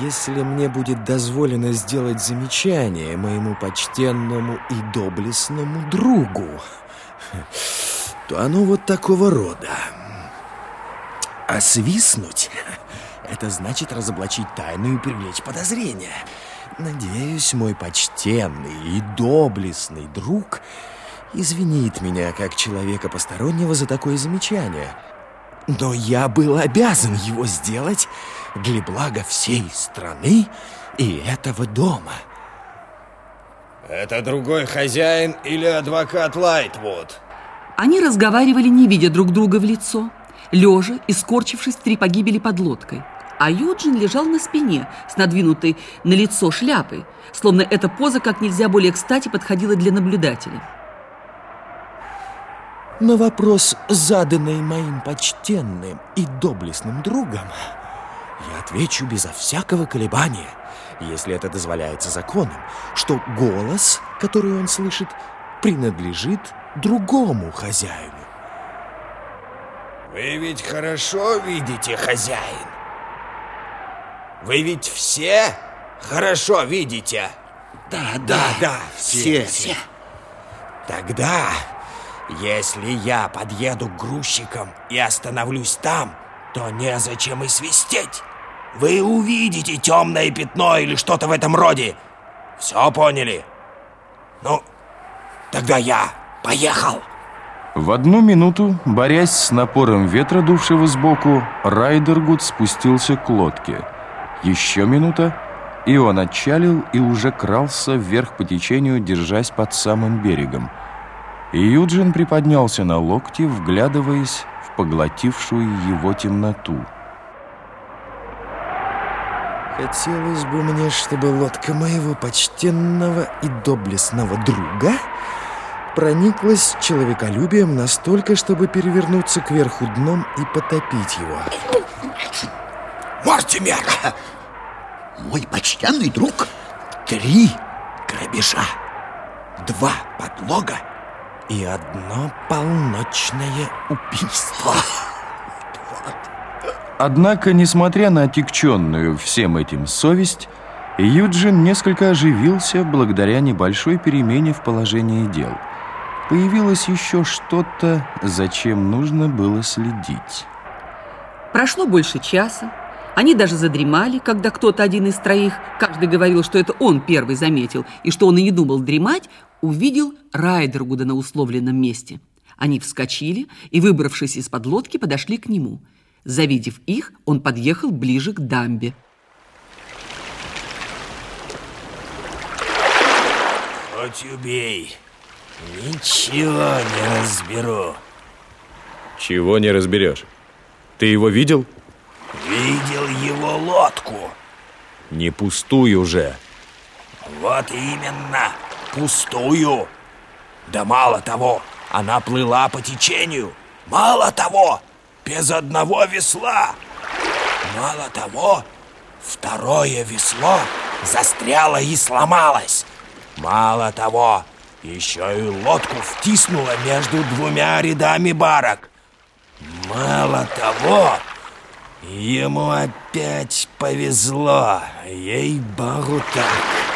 Если мне будет дозволено сделать замечание моему почтенному и доблестному другу, то оно вот такого рода. А свистнуть — это значит разоблачить тайну и привлечь подозрения. Надеюсь, мой почтенный и доблестный друг извинит меня как человека постороннего за такое замечание. Но я был обязан его сделать для блага всей страны и этого дома. Это другой хозяин или адвокат Лайтвуд? Они разговаривали, не видя друг друга в лицо, лежа и скорчившись в три погибели под лодкой. А Юджин лежал на спине с надвинутой на лицо шляпой, словно эта поза как нельзя более кстати подходила для наблюдателя. На вопрос, заданный моим почтенным и доблестным другом, я отвечу безо всякого колебания, если это дозволяется законом, что голос, который он слышит, принадлежит другому хозяину. Вы ведь хорошо видите, хозяин? Вы ведь все хорошо видите? Да, да, да, все. все. Тогда, если я подъеду к грузчикам и остановлюсь там, то незачем и свистеть. Вы увидите темное пятно или что-то в этом роде. Все поняли? Ну, тогда я поехал. В одну минуту, борясь с напором ветра, дувшего сбоку, Райдергуд спустился к лодке. Еще минута, и он отчалил и уже крался вверх по течению, держась под самым берегом. И Юджин приподнялся на локти, вглядываясь в поглотившую его темноту. Хотелось бы мне, чтобы лодка моего почтенного и доблестного друга прониклась человеколюбием настолько, чтобы перевернуться кверху дном и потопить его. Мортимер! Мой почтенный друг? Три грабежа, два подлога и одно полночное убийство. Однако, несмотря на отягченную всем этим совесть, Юджин несколько оживился благодаря небольшой перемене в положении дел. Появилось еще что-то, зачем нужно было следить. Прошло больше часа. Они даже задремали, когда кто-то один из троих, каждый говорил, что это он первый заметил, и что он и не думал дремать, увидел Райдергуда на условленном месте. Они вскочили и, выбравшись из-под лодки, подошли к нему – Завидев их, он подъехал ближе к дамбе. Хоть убей, ничего не разберу. Чего не разберешь? Ты его видел? Видел его лодку. Не пустую же. Вот именно, пустую. Да мало того, она плыла по течению. Мало того, без одного весла. Мало того, второе весло застряло и сломалось. Мало того, еще и лодку втиснуло между двумя рядами барок. Мало того, ему опять повезло. Ей-богу так.